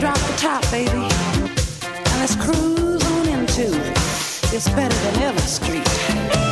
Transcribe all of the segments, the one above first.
Drop the top, baby, and let's cruise on into it. It's better than ever street.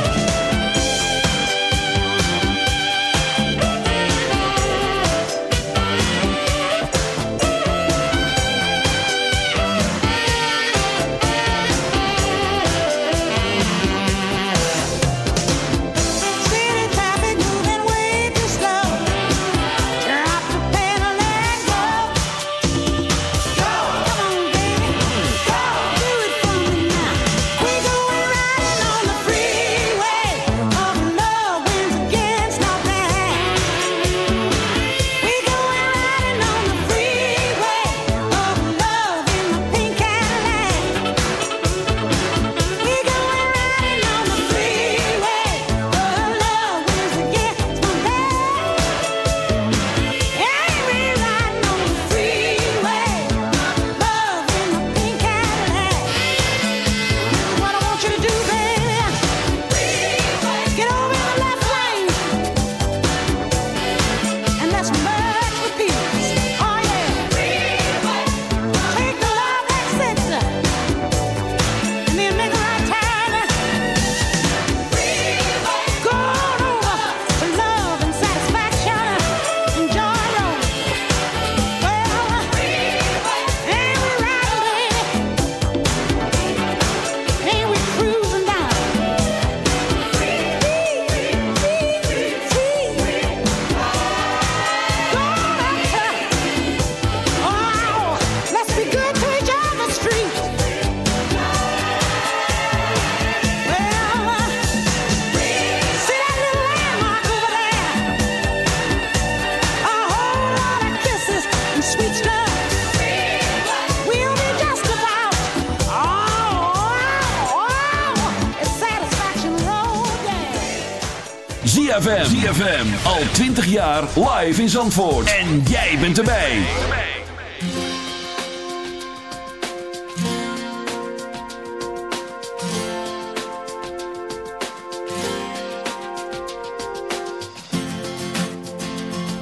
ZFM. ZFM. Al 20 jaar live in Zandvoort. En jij bent erbij.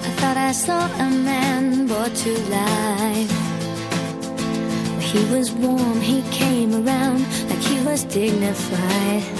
I thought I saw a man brought to life. He was warm, he came around like he was dignified.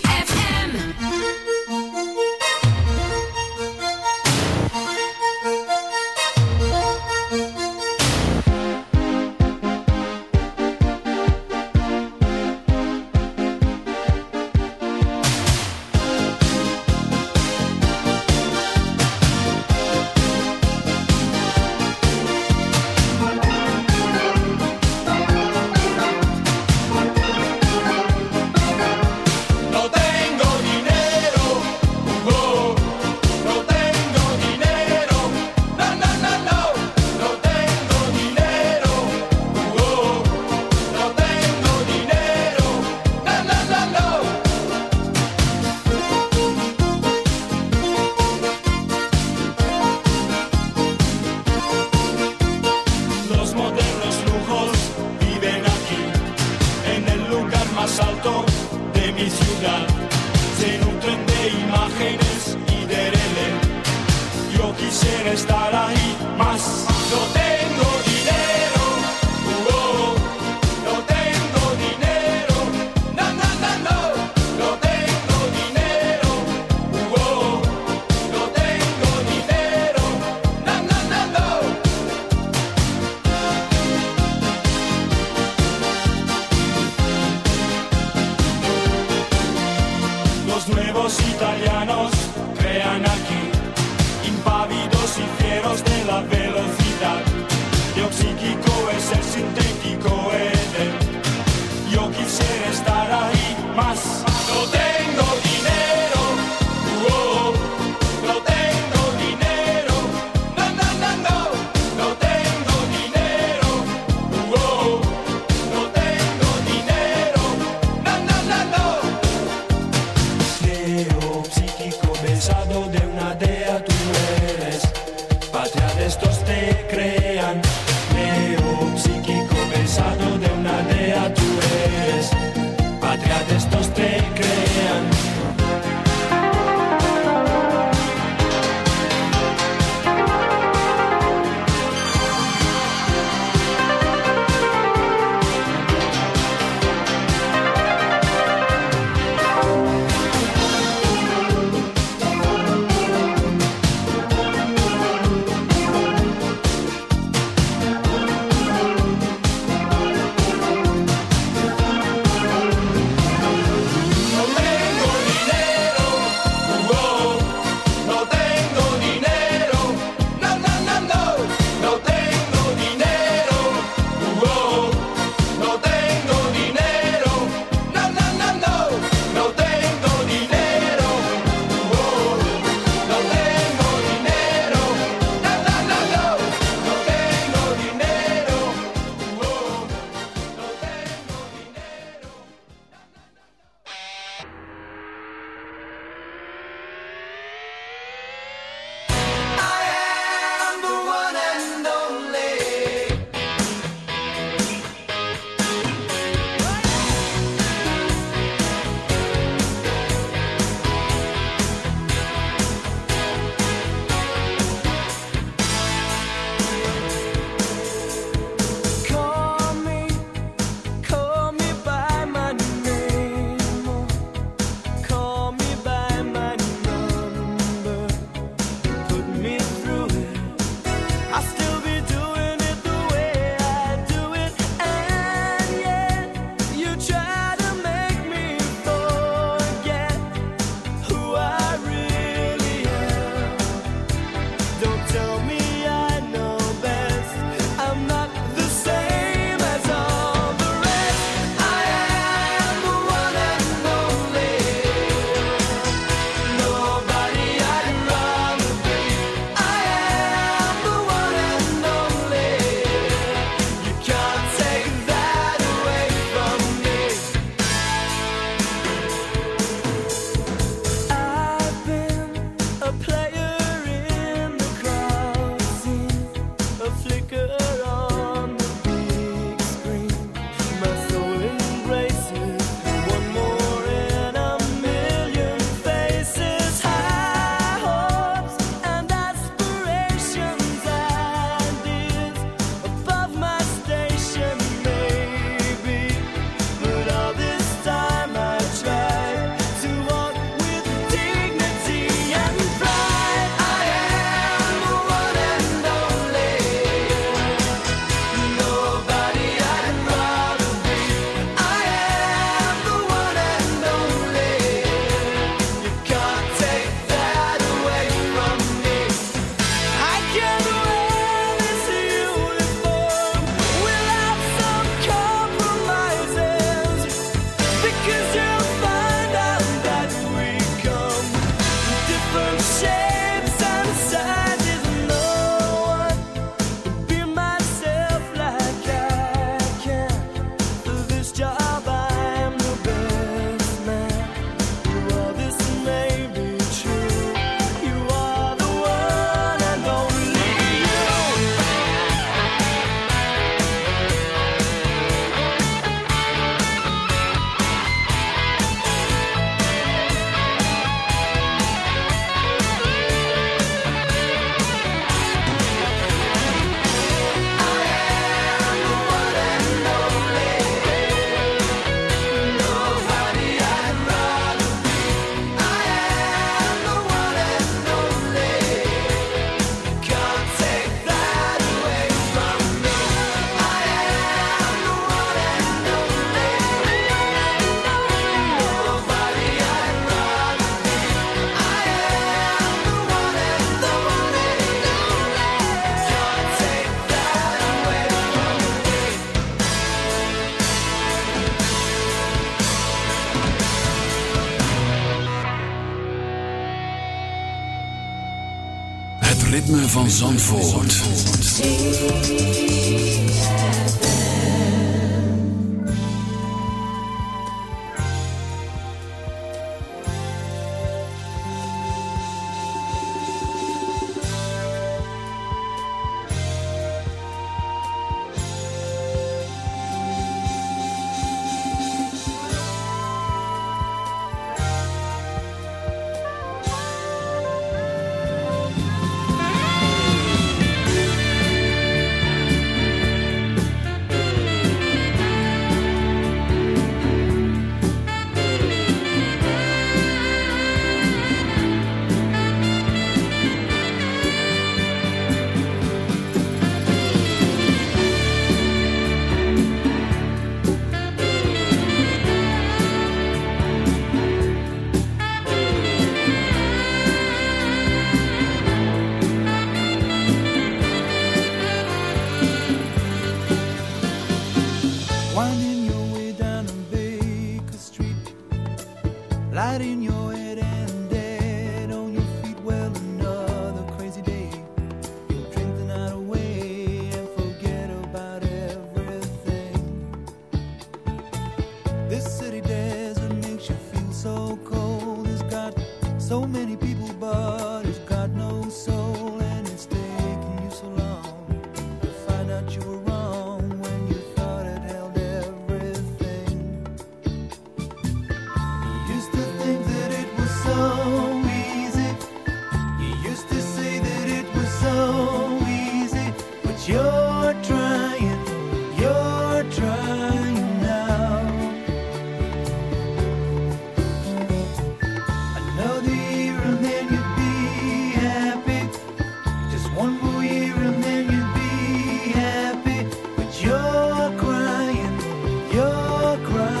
I'll cry.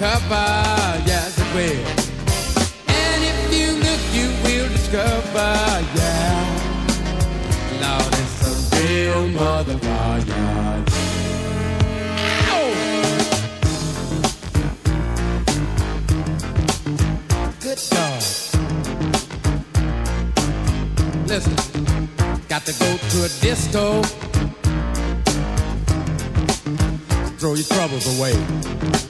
Cover, yes it will. And if you look, you will discover, yeah. Lord, it's a real motherfucker. Good God. Listen, got to go to a disco. Throw your troubles away.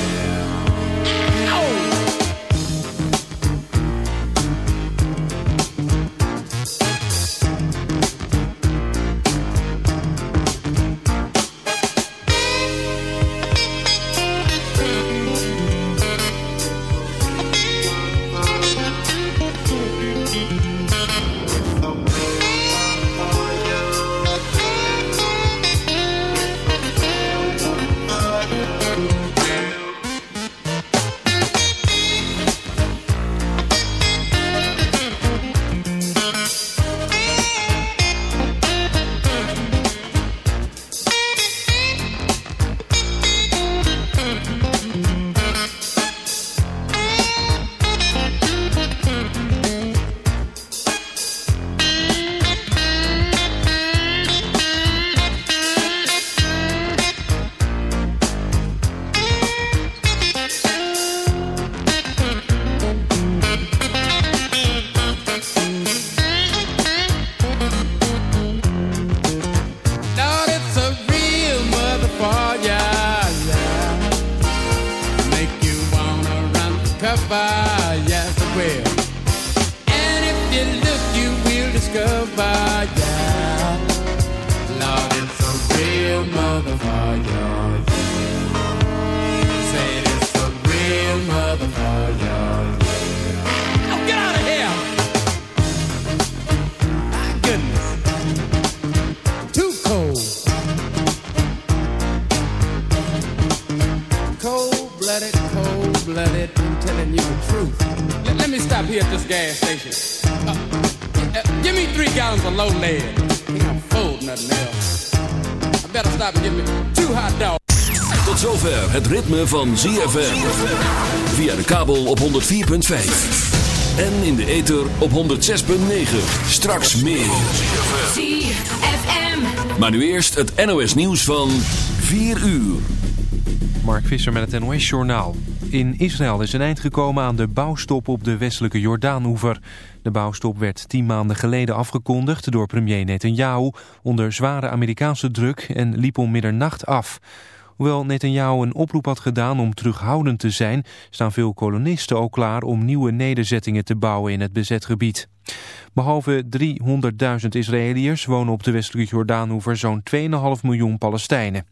Van ZFM. Via de kabel op 104.5. En in de ether op 106.9. Straks meer. ZFM. Maar nu eerst het NOS nieuws van 4 uur. Mark Visser met het NOS-journaal. In Israël is een eind gekomen aan de bouwstop op de westelijke Jordaanoever. De bouwstop werd tien maanden geleden afgekondigd door premier Netanyahu... onder zware Amerikaanse druk en liep om middernacht af. Hoewel Netanyahu een oproep had gedaan om terughoudend te zijn... staan veel kolonisten ook klaar om nieuwe nederzettingen te bouwen in het bezet gebied. Behalve 300.000 Israëliërs wonen op de westelijke Jordaanoever zo'n 2,5 miljoen Palestijnen.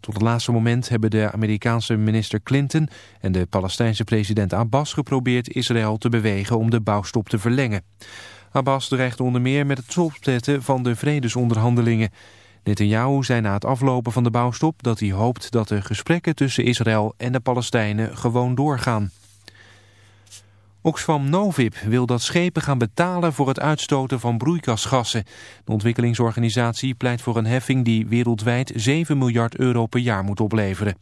Tot het laatste moment hebben de Amerikaanse minister Clinton en de Palestijnse president Abbas geprobeerd Israël te bewegen om de bouwstop te verlengen. Abbas dreigt onder meer met het stopzetten van de vredesonderhandelingen. Netanyahu zei na het aflopen van de bouwstop dat hij hoopt dat de gesprekken tussen Israël en de Palestijnen gewoon doorgaan. Oxfam Novib wil dat schepen gaan betalen voor het uitstoten van broeikasgassen. De ontwikkelingsorganisatie pleit voor een heffing die wereldwijd 7 miljard euro per jaar moet opleveren.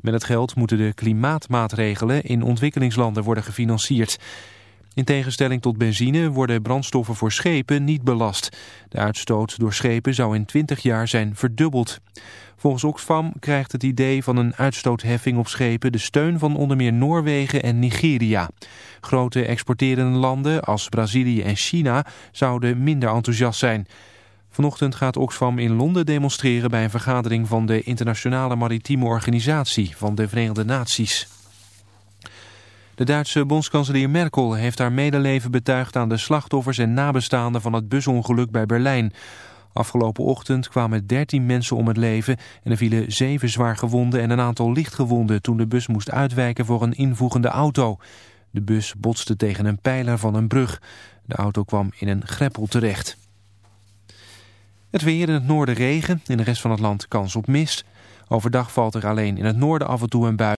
Met het geld moeten de klimaatmaatregelen in ontwikkelingslanden worden gefinancierd. In tegenstelling tot benzine worden brandstoffen voor schepen niet belast. De uitstoot door schepen zou in 20 jaar zijn verdubbeld. Volgens Oxfam krijgt het idee van een uitstootheffing op schepen de steun van onder meer Noorwegen en Nigeria. Grote exporterende landen als Brazilië en China zouden minder enthousiast zijn. Vanochtend gaat Oxfam in Londen demonstreren bij een vergadering van de Internationale Maritieme Organisatie van de Verenigde Naties. De Duitse bondskanselier Merkel heeft haar medeleven betuigd aan de slachtoffers en nabestaanden van het busongeluk bij Berlijn. Afgelopen ochtend kwamen 13 mensen om het leven en er vielen zeven zwaar gewonden en een aantal lichtgewonden toen de bus moest uitwijken voor een invoegende auto. De bus botste tegen een pijler van een brug. De auto kwam in een greppel terecht. Het weer in het noorden regen, in de rest van het land kans op mist. Overdag valt er alleen in het noorden af en toe een bui.